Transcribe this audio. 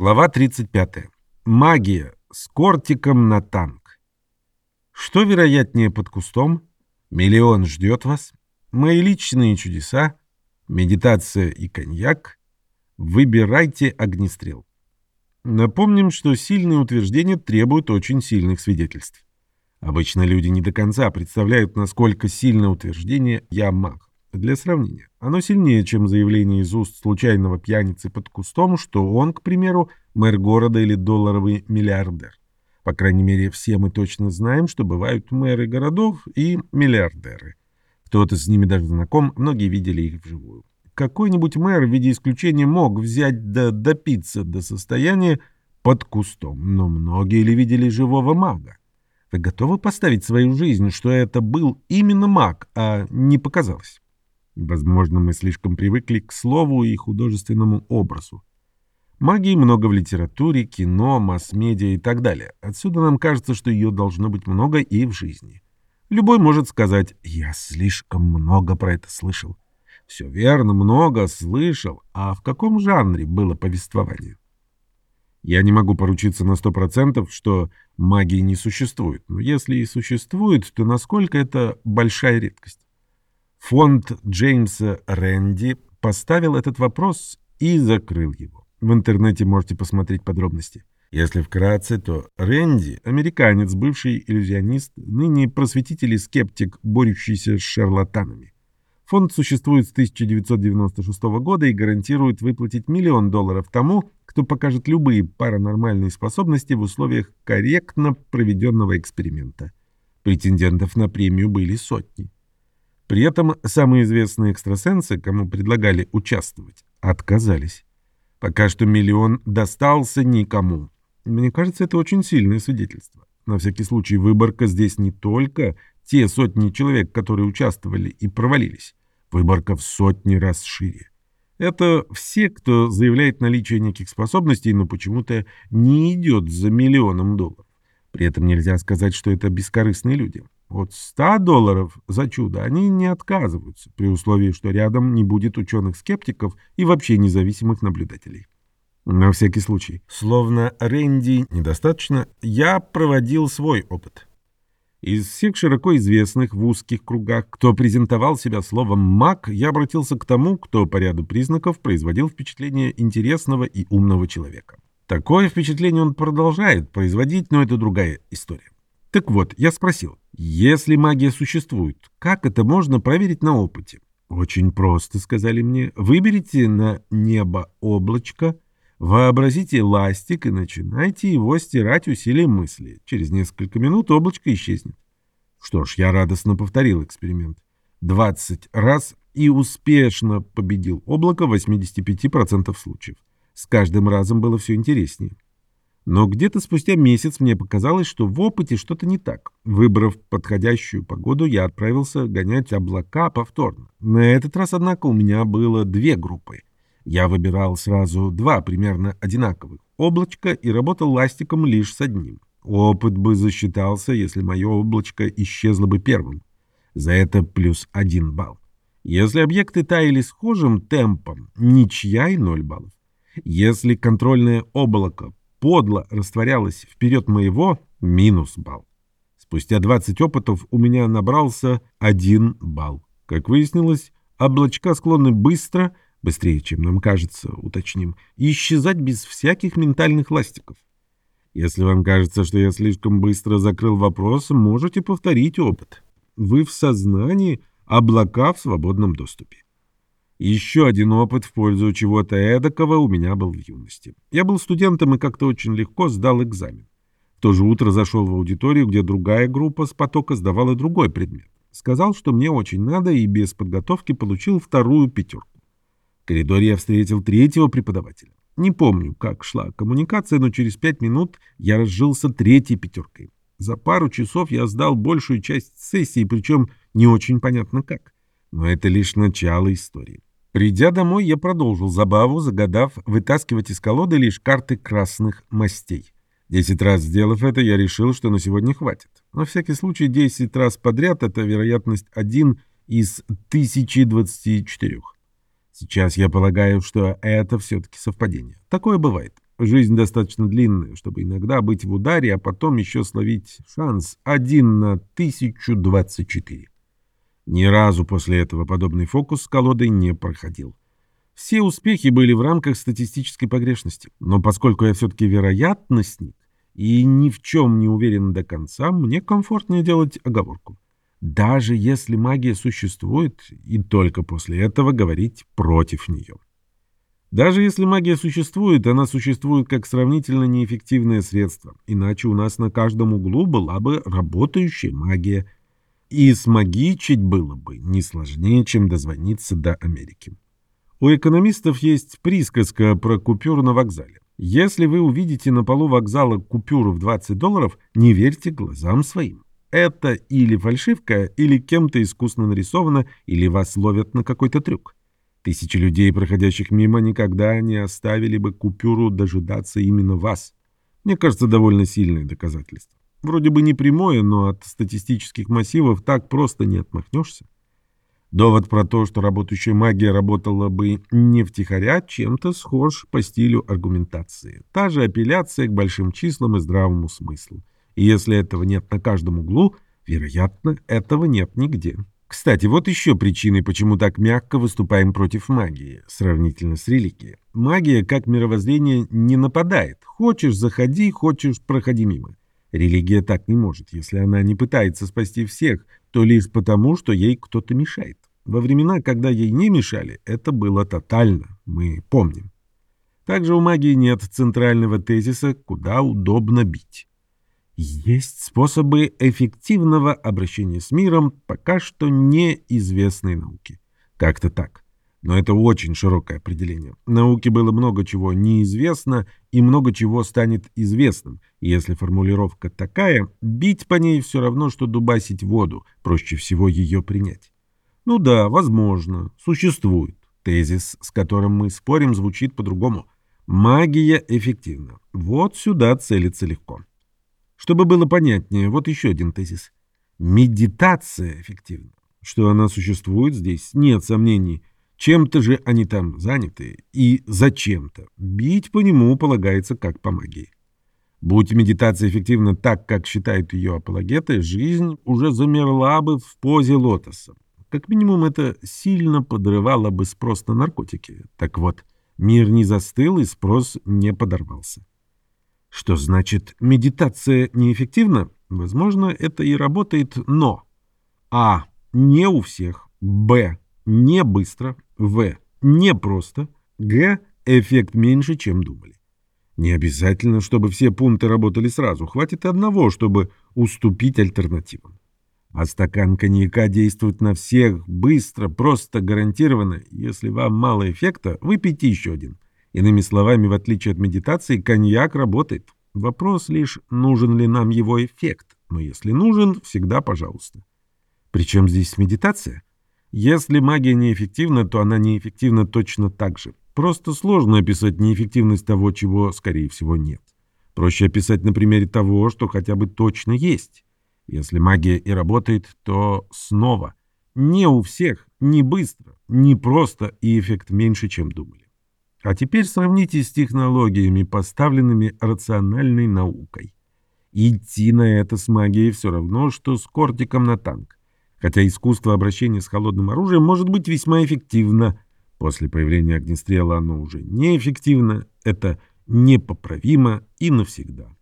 Глава 35. Магия с кортиком на танк. Что вероятнее под кустом? Миллион ждет вас. Мои личные чудеса. Медитация и коньяк. Выбирайте огнестрел. Напомним, что сильные утверждения требуют очень сильных свидетельств. Обычно люди не до конца представляют, насколько сильно утверждение «я маг». Для сравнения, оно сильнее, чем заявление из уст случайного пьяницы под кустом, что он, к примеру, мэр города или долларовый миллиардер. По крайней мере, все мы точно знаем, что бывают мэры городов и миллиардеры. Кто-то с ними даже знаком, многие видели их вживую. Какой-нибудь мэр в виде исключения мог взять да допиться до состояния под кустом, но многие ли видели живого мага? Вы готовы поставить свою жизнь, что это был именно маг, а не показалось? Возможно, мы слишком привыкли к слову и художественному образу. Магии много в литературе, кино, масс-медиа и так далее. Отсюда нам кажется, что ее должно быть много и в жизни. Любой может сказать «я слишком много про это слышал». Все верно, много слышал, а в каком жанре было повествование? Я не могу поручиться на сто процентов, что магии не существует, но если и существует, то насколько это большая редкость? Фонд Джеймса Рэнди поставил этот вопрос и закрыл его. В интернете можете посмотреть подробности. Если вкратце, то Рэнди – американец, бывший иллюзионист, ныне просветитель и скептик, борющийся с шарлатанами. Фонд существует с 1996 года и гарантирует выплатить миллион долларов тому, кто покажет любые паранормальные способности в условиях корректно проведенного эксперимента. Претендентов на премию были сотни. При этом самые известные экстрасенсы, кому предлагали участвовать, отказались. Пока что миллион достался никому. Мне кажется, это очень сильное свидетельство. На всякий случай выборка здесь не только те сотни человек, которые участвовали и провалились. Выборка в сотни раз шире. Это все, кто заявляет наличие неких способностей, но почему-то не идет за миллионом долларов. При этом нельзя сказать, что это бескорыстные люди. От 100 долларов за чудо они не отказываются, при условии, что рядом не будет ученых-скептиков и вообще независимых наблюдателей. На всякий случай, словно Рэнди недостаточно, я проводил свой опыт. Из всех широко известных в узких кругах, кто презентовал себя словом «маг», я обратился к тому, кто по ряду признаков производил впечатление интересного и умного человека. Такое впечатление он продолжает производить, но это другая история. Так вот, я спросил, если магия существует, как это можно проверить на опыте? Очень просто, сказали мне. Выберите на небо облачко, вообразите ластик и начинайте его стирать усилием мысли. Через несколько минут облачко исчезнет. Что ж, я радостно повторил эксперимент. 20 раз и успешно победил облако в 85% случаев. С каждым разом было все интереснее. Но где-то спустя месяц мне показалось, что в опыте что-то не так. Выбрав подходящую погоду, я отправился гонять облака повторно. На этот раз, однако, у меня было две группы. Я выбирал сразу два примерно одинаковых облачка и работал ластиком лишь с одним. Опыт бы засчитался, если мое облачко исчезло бы первым. За это плюс один балл. Если объекты таяли схожим темпом, ничья и ноль баллов. Если контрольное облако подло растворялась вперед моего, минус балл. Спустя 20 опытов у меня набрался один балл. Как выяснилось, облачка склонны быстро, быстрее, чем нам кажется, уточним, исчезать без всяких ментальных ластиков. Если вам кажется, что я слишком быстро закрыл вопрос, можете повторить опыт. Вы в сознании, облака в свободном доступе. Еще один опыт в пользу чего-то эдакого у меня был в юности. Я был студентом и как-то очень легко сдал экзамен. В то же утро зашел в аудиторию, где другая группа с потока сдавала другой предмет. Сказал, что мне очень надо, и без подготовки получил вторую пятерку. В коридоре я встретил третьего преподавателя. Не помню, как шла коммуникация, но через пять минут я разжился третьей пятеркой. За пару часов я сдал большую часть сессии, причем не очень понятно как. Но это лишь начало истории. Придя домой, я продолжил забаву, загадав вытаскивать из колоды лишь карты красных мастей. Десять раз сделав это, я решил, что на сегодня хватит. На всякий случай десять раз подряд — это вероятность один из 1024. Сейчас я полагаю, что это все-таки совпадение. Такое бывает. Жизнь достаточно длинная, чтобы иногда быть в ударе, а потом еще словить шанс один на 1024. Ни разу после этого подобный фокус с колодой не проходил. Все успехи были в рамках статистической погрешности, но поскольку я все-таки вероятностник и ни в чем не уверен до конца, мне комфортнее делать оговорку. Даже если магия существует, и только после этого говорить против нее. Даже если магия существует, она существует как сравнительно неэффективное средство, иначе у нас на каждом углу была бы работающая магия, и смагичить было бы не сложнее, чем дозвониться до Америки. У экономистов есть присказка про купюру на вокзале. Если вы увидите на полу вокзала купюру в 20 долларов, не верьте глазам своим. Это или фальшивка, или кем-то искусно нарисовано, или вас ловят на какой-то трюк. Тысячи людей, проходящих мимо, никогда не оставили бы купюру дожидаться именно вас. Мне кажется, довольно сильное доказательство. Вроде бы не прямое, но от статистических массивов так просто не отмахнешься. Довод про то, что работающая магия работала бы не втихаря, чем-то схож по стилю аргументации. Та же апелляция к большим числам и здравому смыслу. И если этого нет на каждом углу, вероятно, этого нет нигде. Кстати, вот еще причины, почему так мягко выступаем против магии, сравнительно с религией. Магия, как мировоззрение, не нападает. Хочешь – заходи, хочешь – проходи мимо. Религия так не может. Если она не пытается спасти всех, то лишь потому, что ей кто-то мешает. Во времена, когда ей не мешали, это было тотально, мы помним. Также у магии нет центрального тезиса, куда удобно бить. Есть способы эффективного обращения с миром, пока что неизвестной науке. Как-то так. Но это очень широкое определение. Науке было много чего неизвестно, и много чего станет известным. Если формулировка такая, бить по ней все равно, что дубасить воду, проще всего ее принять. Ну да, возможно, существует. Тезис, с которым мы спорим, звучит по-другому. Магия эффективна. Вот сюда целиться легко. Чтобы было понятнее, вот еще один тезис. Медитация эффективна. Что она существует здесь, нет сомнений. Чем-то же они там заняты. И зачем-то. Бить по нему полагается как по магии. Будь медитация эффективна так, как считают ее апологеты, жизнь уже замерла бы в позе лотоса. Как минимум, это сильно подрывало бы спрос на наркотики. Так вот, мир не застыл и спрос не подорвался. Что значит медитация неэффективна? Возможно, это и работает, но А. Не у всех. Б. Не быстро. В. Не просто. Г. Эффект меньше, чем думали. Не обязательно, чтобы все пункты работали сразу. Хватит одного, чтобы уступить альтернативам. А стакан коньяка действует на всех быстро, просто, гарантированно. Если вам мало эффекта, выпейте еще один. Иными словами, в отличие от медитации, коньяк работает. Вопрос лишь, нужен ли нам его эффект. Но если нужен, всегда пожалуйста. Причем здесь медитация? Если магия неэффективна, то она неэффективна точно так же. Просто сложно описать неэффективность того, чего, скорее всего, нет. Проще описать на примере того, что хотя бы точно есть. Если магия и работает, то снова. Не у всех, не быстро, не просто и эффект меньше, чем думали. А теперь сравните с технологиями, поставленными рациональной наукой. Идти на это с магией все равно, что с кортиком на танк. Хотя искусство обращения с холодным оружием может быть весьма эффективно. После появления огнестрела оно уже неэффективно, это непоправимо и навсегда.